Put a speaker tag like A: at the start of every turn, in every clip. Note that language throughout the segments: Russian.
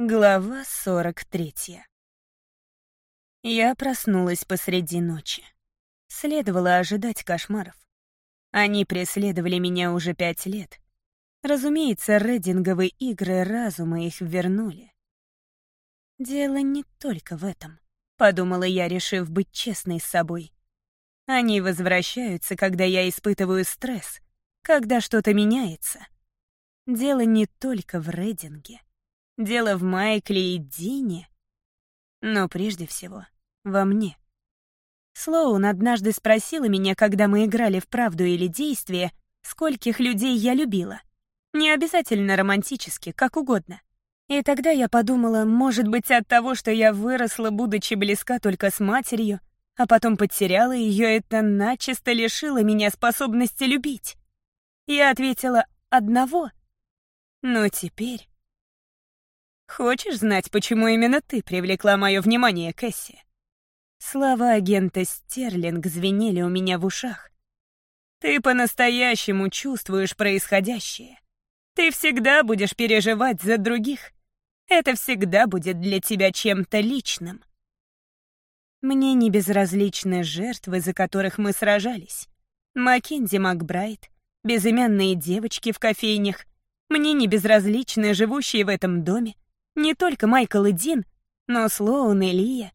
A: Глава 43. Я проснулась посреди ночи. Следовало ожидать кошмаров. Они преследовали меня уже пять лет. Разумеется, рейдинговые игры разума их вернули. Дело не только в этом, подумала я, решив быть честной с собой. Они возвращаются, когда я испытываю стресс, когда что-то меняется. Дело не только в рейдинге. Дело в Майкле и Дине. Но прежде всего во мне. Слоун однажды спросила меня, когда мы играли в «Правду или действие», скольких людей я любила. Не обязательно романтически, как угодно. И тогда я подумала, может быть, от того, что я выросла, будучи близка только с матерью, а потом потеряла ее, это начисто лишило меня способности любить. Я ответила «одного». Но теперь Хочешь знать, почему именно ты привлекла мое внимание, Кэсси? Слова агента Стерлинг звенели у меня в ушах. Ты по-настоящему чувствуешь происходящее. Ты всегда будешь переживать за других. Это всегда будет для тебя чем-то личным. Мне не безразличны жертвы, за которых мы сражались. Маккензи Макбрайт, безымянные девочки в кофейнях. Мне не безразличны живущие в этом доме, не только Майкл и Дин, но Слоун и Лия.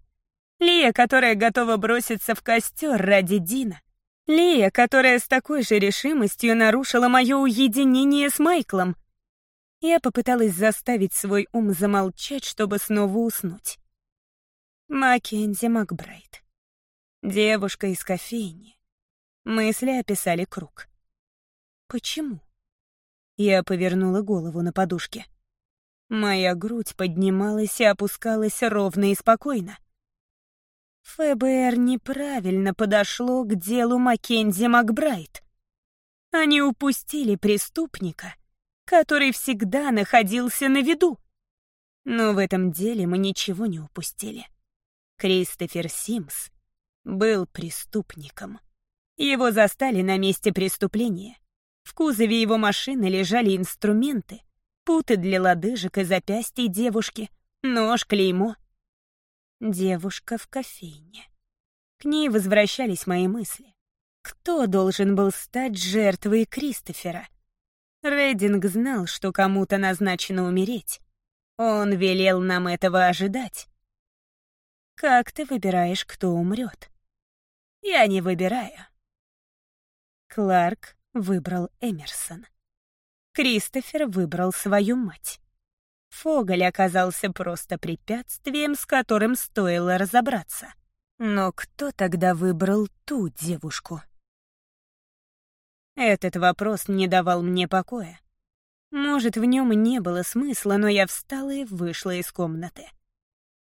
A: Лия, которая готова броситься в костер ради Дина. Лия, которая с такой же решимостью нарушила мое уединение с Майклом. Я попыталась заставить свой ум замолчать, чтобы снова уснуть. Маккензи Макбрайт. Девушка из кофейни. Мысли описали круг. Почему? Я повернула голову на подушке. Моя грудь поднималась и опускалась ровно и спокойно. ФБР неправильно подошло к делу Маккензи Макбрайт. Они упустили преступника, который всегда находился на виду. Но в этом деле мы ничего не упустили. Кристофер Симс был преступником. Его застали на месте преступления. В кузове его машины лежали инструменты — путы для лодыжек и запястья девушки, нож, клеймо. Девушка в кофейне. К ней возвращались мои мысли. Кто должен был стать жертвой Кристофера? Рейдинг знал, что кому-то назначено умереть. Он велел нам этого ожидать. Как ты выбираешь, кто умрет? Я не выбираю. Кларк выбрал Эмерсон. Кристофер выбрал свою мать. Фоголь оказался просто препятствием, с которым стоило разобраться. Но кто тогда выбрал ту девушку? Этот вопрос не давал мне покоя. Может, в нем не было смысла, но я встала и вышла из комнаты.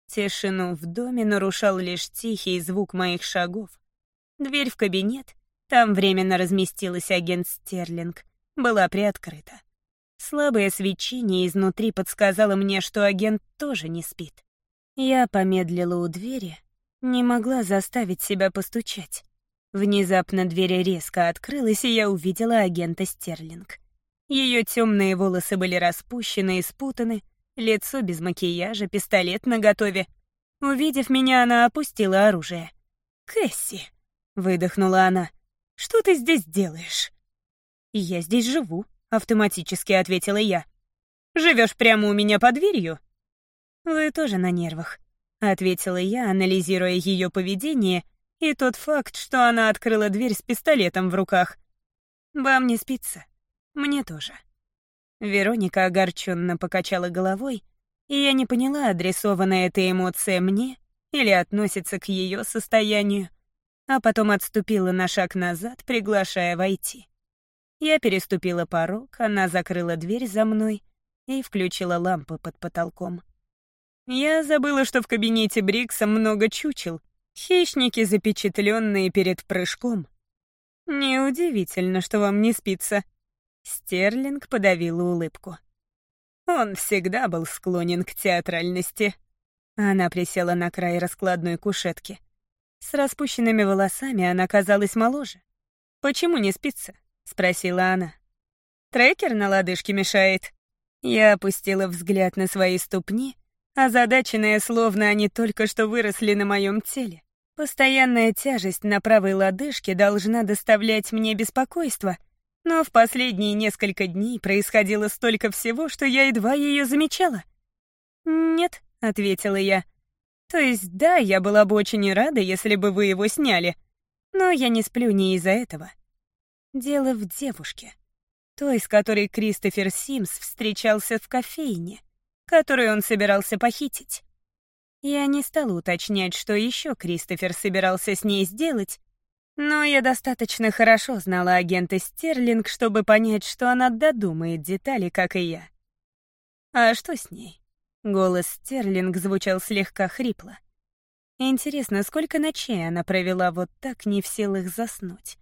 A: Тишину в доме нарушал лишь тихий звук моих шагов. Дверь в кабинет, там временно разместилась агент Стерлинг, была приоткрыта. Слабое свечение изнутри подсказало мне, что агент тоже не спит. Я помедлила у двери, не могла заставить себя постучать. Внезапно дверь резко открылась, и я увидела агента Стерлинг. Ее темные волосы были распущены и спутаны, лицо без макияжа, пистолет наготове. Увидев меня, она опустила оружие. «Кэсси», — выдохнула она, — «что ты здесь делаешь?» «Я здесь живу», — автоматически ответила я. «Живешь прямо у меня под дверью?» «Вы тоже на нервах», — ответила я, анализируя ее поведение и тот факт, что она открыла дверь с пистолетом в руках. «Вам не спится. Мне тоже». Вероника огорченно покачала головой, и я не поняла, адресована эта эмоция мне или относится к ее состоянию, а потом отступила на шаг назад, приглашая войти. Я переступила порог, она закрыла дверь за мной и включила лампы под потолком. Я забыла, что в кабинете Брикса много чучел, хищники, запечатленные перед прыжком. Неудивительно, что вам не спится. Стерлинг подавила улыбку. Он всегда был склонен к театральности. Она присела на край раскладной кушетки. С распущенными волосами она казалась моложе. Почему не спится? — спросила она. «Трекер на лодыжке мешает?» Я опустила взгляд на свои ступни, озадаченная, словно они только что выросли на моем теле. Постоянная тяжесть на правой лодыжке должна доставлять мне беспокойство, но в последние несколько дней происходило столько всего, что я едва ее замечала. «Нет», — ответила я. «То есть, да, я была бы очень рада, если бы вы его сняли, но я не сплю не из-за этого. Дело в девушке, той, с которой Кристофер Симс встречался в кофейне, которую он собирался похитить. Я не стала уточнять, что еще Кристофер собирался с ней сделать, но я достаточно хорошо знала агента Стерлинг, чтобы понять, что она додумает детали, как и я. «А что с ней?» Голос Стерлинг звучал слегка хрипло. Интересно, сколько ночей она провела вот так, не в силах заснуть?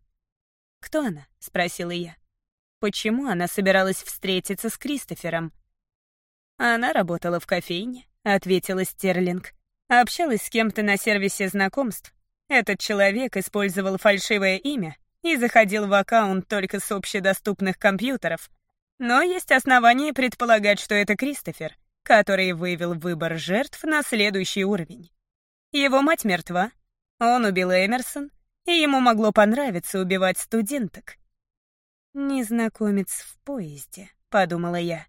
A: «Кто она?» — спросила я. «Почему она собиралась встретиться с Кристофером?» Она работала в кофейне, — ответила Стерлинг. Общалась с кем-то на сервисе знакомств. Этот человек использовал фальшивое имя и заходил в аккаунт только с общедоступных компьютеров. Но есть основания предполагать, что это Кристофер, который вывел выбор жертв на следующий уровень. Его мать мертва, он убил Эмерсон, и ему могло понравиться убивать студенток. «Незнакомец в поезде», — подумала я.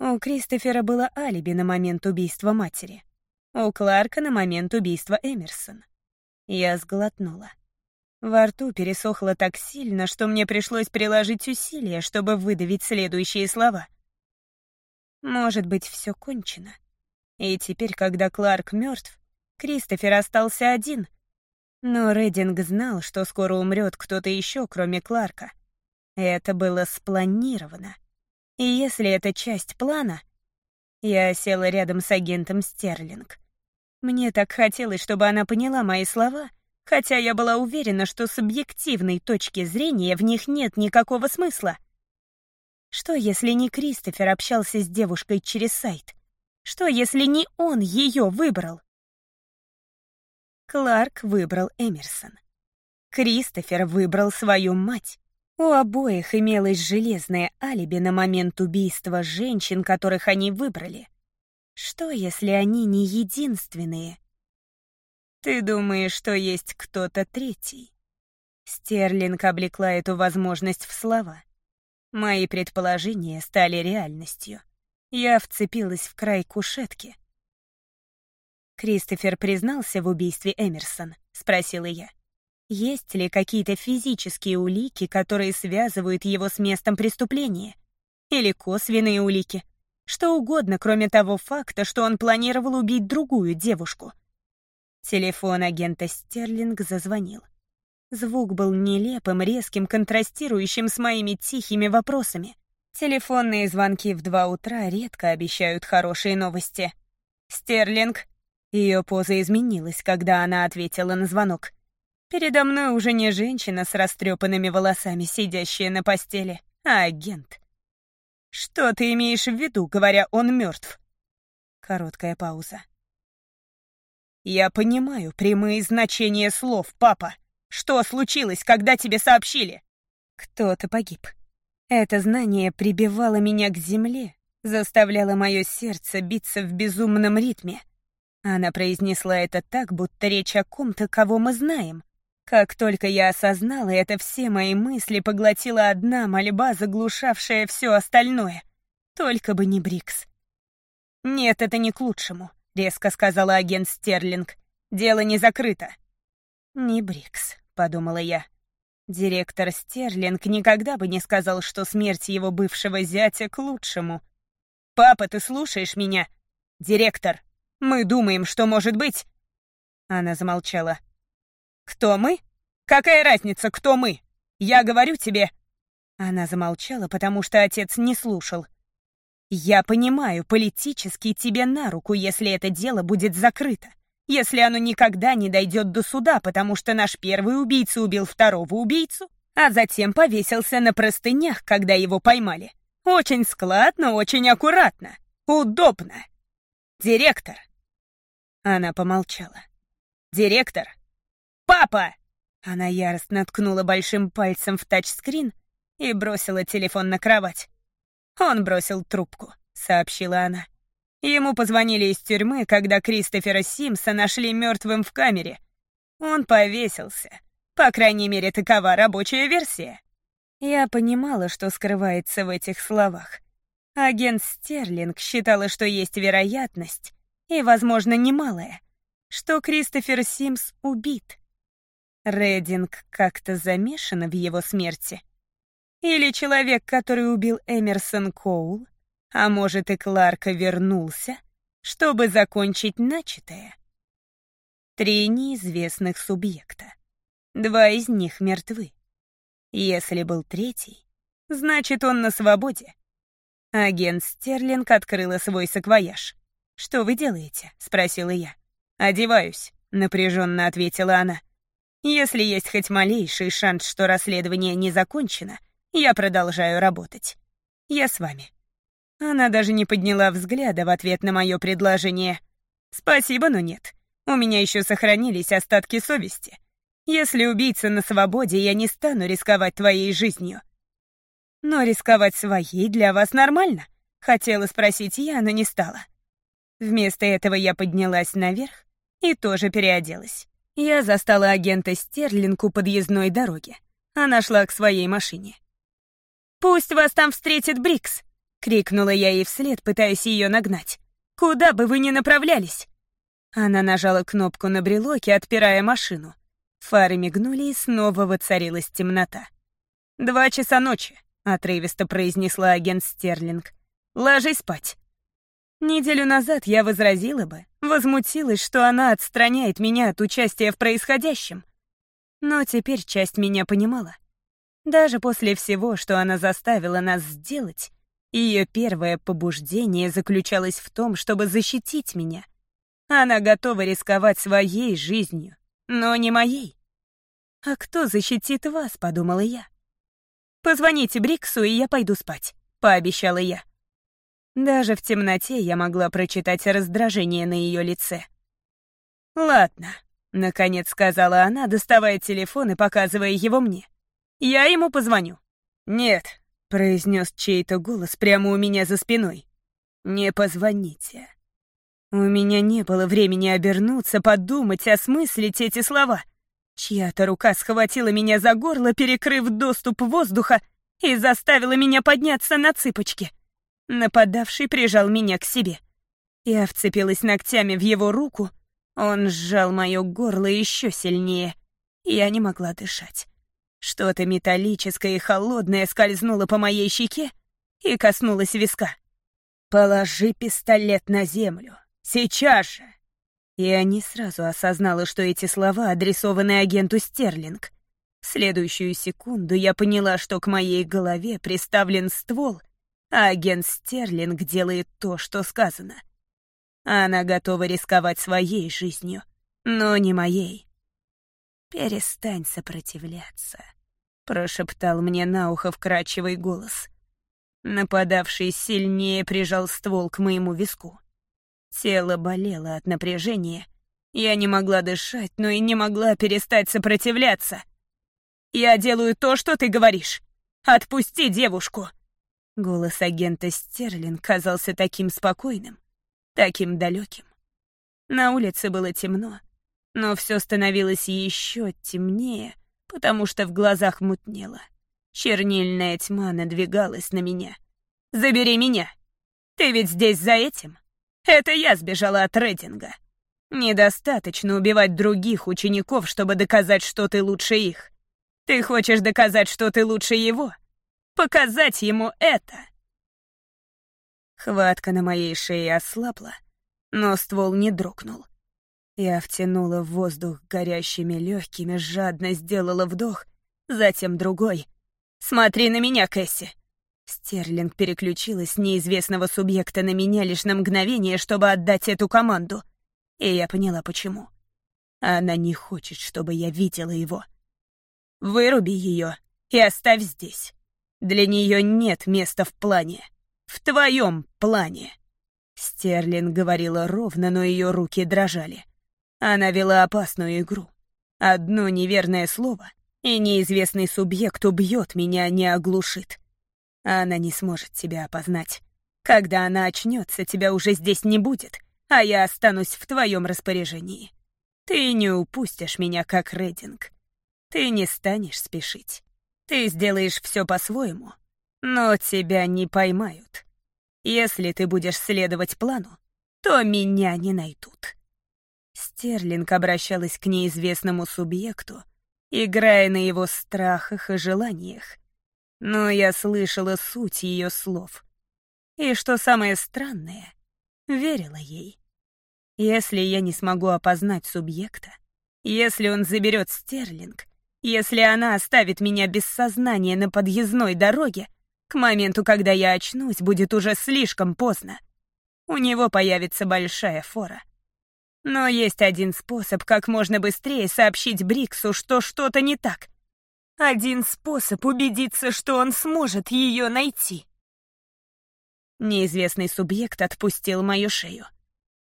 A: У Кристофера было алиби на момент убийства матери. У Кларка на момент убийства Эмерсон. Я сглотнула. Во рту пересохло так сильно, что мне пришлось приложить усилия, чтобы выдавить следующие слова. Может быть, все кончено. И теперь, когда Кларк мертв, Кристофер остался один. Но Рединг знал, что скоро умрет кто-то еще, кроме Кларка. Это было спланировано. И если это часть плана... Я села рядом с агентом Стерлинг. Мне так хотелось, чтобы она поняла мои слова, хотя я была уверена, что с объективной точки зрения в них нет никакого смысла. Что, если не Кристофер общался с девушкой через сайт? Что, если не он ее выбрал? Кларк выбрал Эмерсон. Кристофер выбрал свою мать. У обоих имелось железное алиби на момент убийства женщин, которых они выбрали. Что, если они не единственные? Ты думаешь, что есть кто-то третий? Стерлинг облекла эту возможность в слова. Мои предположения стали реальностью. Я вцепилась в край кушетки. «Кристофер признался в убийстве Эмерсон?» — спросила я. Есть ли какие-то физические улики, которые связывают его с местом преступления? Или косвенные улики? Что угодно, кроме того факта, что он планировал убить другую девушку. Телефон агента Стерлинг зазвонил. Звук был нелепым, резким, контрастирующим с моими тихими вопросами. Телефонные звонки в два утра редко обещают хорошие новости. «Стерлинг?» Ее поза изменилась, когда она ответила на звонок. Передо мной уже не женщина с растрепанными волосами, сидящая на постели, а агент. Что ты имеешь в виду, говоря, он мертв? Короткая пауза. Я понимаю прямые значения слов, папа. Что случилось, когда тебе сообщили? Кто-то погиб. Это знание прибивало меня к земле, заставляло мое сердце биться в безумном ритме. Она произнесла это так, будто речь о ком-то, кого мы знаем. Как только я осознала это, все мои мысли поглотила одна мольба, заглушавшая все остальное. Только бы не Брикс. «Нет, это не к лучшему», — резко сказала агент Стерлинг. «Дело не закрыто». «Не Брикс», — подумала я. Директор Стерлинг никогда бы не сказал, что смерть его бывшего зятя к лучшему. «Папа, ты слушаешь меня? Директор, мы думаем, что может быть...» Она замолчала. «Кто мы? Какая разница, кто мы? Я говорю тебе...» Она замолчала, потому что отец не слушал. «Я понимаю, политически тебе на руку, если это дело будет закрыто. Если оно никогда не дойдет до суда, потому что наш первый убийца убил второго убийцу, а затем повесился на простынях, когда его поймали. Очень складно, очень аккуратно. Удобно. Директор». Она помолчала. «Директор, «Папа!» Она яростно ткнула большим пальцем в тачскрин и бросила телефон на кровать. «Он бросил трубку», — сообщила она. Ему позвонили из тюрьмы, когда Кристофера Симса нашли мертвым в камере. Он повесился. По крайней мере, такова рабочая версия. Я понимала, что скрывается в этих словах. Агент Стерлинг считала, что есть вероятность, и, возможно, немалая, что Кристофер Симс убит. Рединг как-то замешана в его смерти. Или человек, который убил Эмерсон Коул, а может и Кларка вернулся, чтобы закончить начатое. Три неизвестных субъекта. Два из них мертвы. Если был третий, значит, он на свободе. Агент Стерлинг открыла свой саквояж. «Что вы делаете?» — спросила я. «Одеваюсь», — напряженно ответила она. «Если есть хоть малейший шанс, что расследование не закончено, я продолжаю работать. Я с вами». Она даже не подняла взгляда в ответ на мое предложение. «Спасибо, но нет. У меня еще сохранились остатки совести. Если убийца на свободе, я не стану рисковать твоей жизнью». «Но рисковать своей для вас нормально?» — хотела спросить я, но не стала. Вместо этого я поднялась наверх и тоже переоделась. Я застала агента Стерлинг у подъездной дороги. Она шла к своей машине. «Пусть вас там встретит Брикс!» Крикнула я ей вслед, пытаясь ее нагнать. «Куда бы вы ни направлялись!» Она нажала кнопку на брелоке, отпирая машину. Фары мигнули, и снова воцарилась темнота. «Два часа ночи», — отрывисто произнесла агент Стерлинг. «Ложись спать». Неделю назад я возразила бы, возмутилась, что она отстраняет меня от участия в происходящем. Но теперь часть меня понимала. Даже после всего, что она заставила нас сделать, ее первое побуждение заключалось в том, чтобы защитить меня. Она готова рисковать своей жизнью, но не моей. «А кто защитит вас?» — подумала я. «Позвоните Бриксу, и я пойду спать», — пообещала я. Даже в темноте я могла прочитать раздражение на ее лице. «Ладно», — наконец сказала она, доставая телефон и показывая его мне. «Я ему позвоню». «Нет», произнес чей-то голос прямо у меня за спиной. «Не позвоните». У меня не было времени обернуться, подумать, осмыслить эти слова. Чья-то рука схватила меня за горло, перекрыв доступ воздуха, и заставила меня подняться на цыпочки. Нападавший прижал меня к себе. Я вцепилась ногтями в его руку, он сжал мое горло еще сильнее. Я не могла дышать. Что-то металлическое и холодное скользнуло по моей щеке и коснулось виска. «Положи пистолет на землю. Сейчас же!» Я не сразу осознала, что эти слова адресованы агенту Стерлинг. В следующую секунду я поняла, что к моей голове приставлен ствол, а агент Стерлинг делает то, что сказано. Она готова рисковать своей жизнью, но не моей. «Перестань сопротивляться», — прошептал мне на ухо вкрадчивый голос. Нападавший сильнее прижал ствол к моему виску. Тело болело от напряжения. Я не могла дышать, но и не могла перестать сопротивляться. «Я делаю то, что ты говоришь. Отпусти девушку!» Голос агента Стерлин казался таким спокойным, таким далеким. На улице было темно, но все становилось еще темнее, потому что в глазах мутнело. Чернильная тьма надвигалась на меня. «Забери меня! Ты ведь здесь за этим? Это я сбежала от Рединга. Недостаточно убивать других учеников, чтобы доказать, что ты лучше их. Ты хочешь доказать, что ты лучше его? Показать ему это!» Хватка на моей шее ослабла, но ствол не дрогнул. Я втянула в воздух горящими легкими, жадно сделала вдох, затем другой. «Смотри на меня, Кэсси!» Стерлинг переключилась с неизвестного субъекта на меня лишь на мгновение, чтобы отдать эту команду. И я поняла, почему. Она не хочет, чтобы я видела его. Выруби ее и оставь здесь. Для нее нет места в плане. В твоем плане. Стерлинг говорила ровно, но ее руки дрожали. Она вела опасную игру. Одно неверное слово, и неизвестный субъект убьет меня, не оглушит. Она не сможет тебя опознать. Когда она очнется, тебя уже здесь не будет, а я останусь в твоем распоряжении. Ты не упустишь меня, как Рединг. Ты не станешь спешить. Ты сделаешь все по-своему, но тебя не поймают. Если ты будешь следовать плану, то меня не найдут. Стерлинг обращалась к неизвестному субъекту, играя на его страхах и желаниях. Но я слышала суть ее слов. И что самое странное, верила ей. Если я не смогу опознать субъекта, если он заберет Стерлинг, если она оставит меня без сознания на подъездной дороге, к моменту, когда я очнусь, будет уже слишком поздно. У него появится большая фора — но есть один способ, как можно быстрее сообщить Бриксу, что что-то не так. Один способ убедиться, что он сможет ее найти. Неизвестный субъект отпустил мою шею.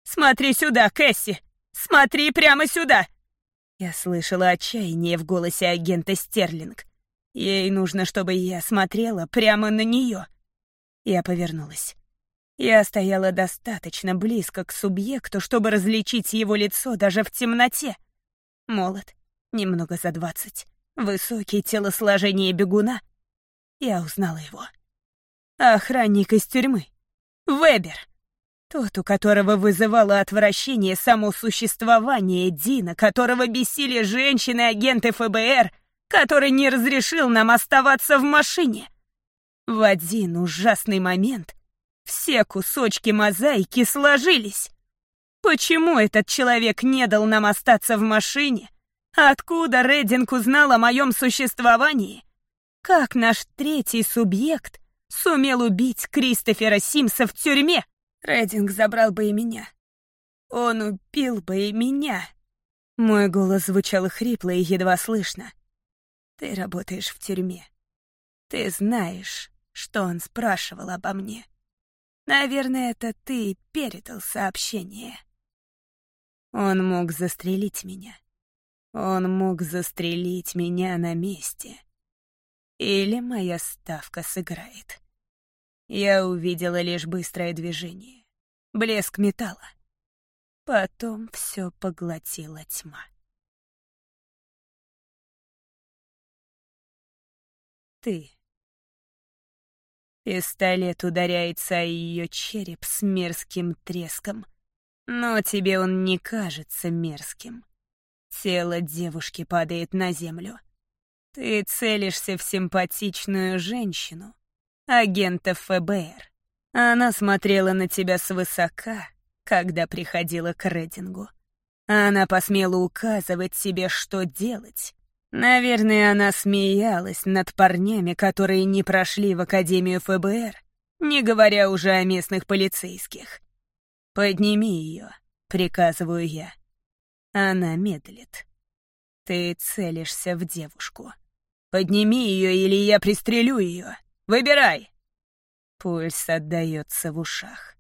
A: «Смотри сюда, Кэсси! Смотри прямо сюда!» Я слышала отчаяние в голосе агента Стерлинг. Ей нужно, чтобы я смотрела прямо на нее. Я повернулась. Я стояла достаточно близко к субъекту, чтобы различить его лицо даже в темноте. Молод, немного за двадцать, высокий телосложение бегуна. Я узнала его. Охранник из тюрьмы. Вебер. Тот, у которого вызывало отвращение само существование Дина, которого бесили женщины-агенты ФБР, который не разрешил нам оставаться в машине. В один ужасный момент все кусочки мозаики сложились. Почему этот человек не дал нам остаться в машине? Откуда Реддинг узнал о моем существовании? Как наш третий субъект сумел убить Кристофера Симса в тюрьме? Реддинг забрал бы и меня. Он убил бы и меня. Мой голос звучал хрипло и едва слышно. Ты работаешь в тюрьме. Ты знаешь, что он спрашивал обо мне. Наверное, это ты передал сообщение. Он мог застрелить меня. Он мог застрелить меня на месте. Или моя ставка сыграет. Я увидела лишь быстрое движение, блеск металла. Потом все поглотила тьма. Ты Пистолет ударяется о ее череп с мерзким треском. Но тебе он не кажется мерзким. Тело девушки падает на землю. Ты целишься в симпатичную женщину, агента ФБР. Она смотрела на тебя свысока, когда приходила к Редингу. Она посмела указывать себе, что делать, Наверное, она смеялась над парнями, которые не прошли в Академию ФБР, не говоря уже о местных полицейских. «Подними ее», — приказываю я. Она медлит. Ты целишься в девушку. Подними ее, или я пристрелю ее. Выбирай. Пульс отдается в ушах.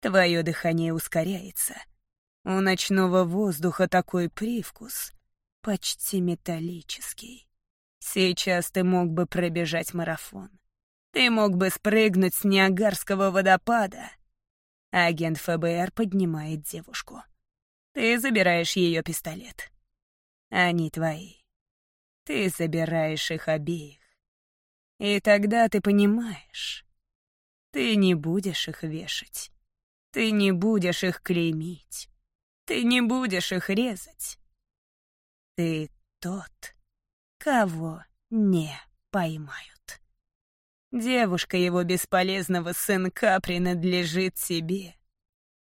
A: Твое дыхание ускоряется. У ночного воздуха такой привкус, почти металлический. Сейчас ты мог бы пробежать марафон. Ты мог бы спрыгнуть с Ниагарского водопада. Агент ФБР поднимает девушку. Ты забираешь ее пистолет. Они твои. Ты забираешь их обеих. И тогда ты понимаешь, ты не будешь их вешать. Ты не будешь их клеймить. Ты не будешь их резать. Ты тот, кого не поймают. Девушка его бесполезного сынка принадлежит тебе.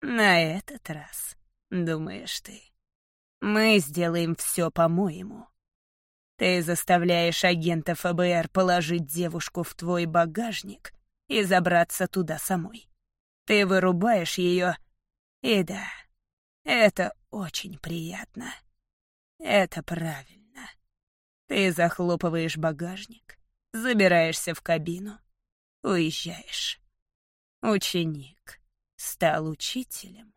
A: На этот раз, думаешь ты, мы сделаем все по-моему. Ты заставляешь агента ФБР положить девушку в твой багажник и забраться туда самой. Ты вырубаешь ее, и да, это очень приятно. Это правильно. Ты захлопываешь багажник, забираешься в кабину, уезжаешь. Ученик стал учителем.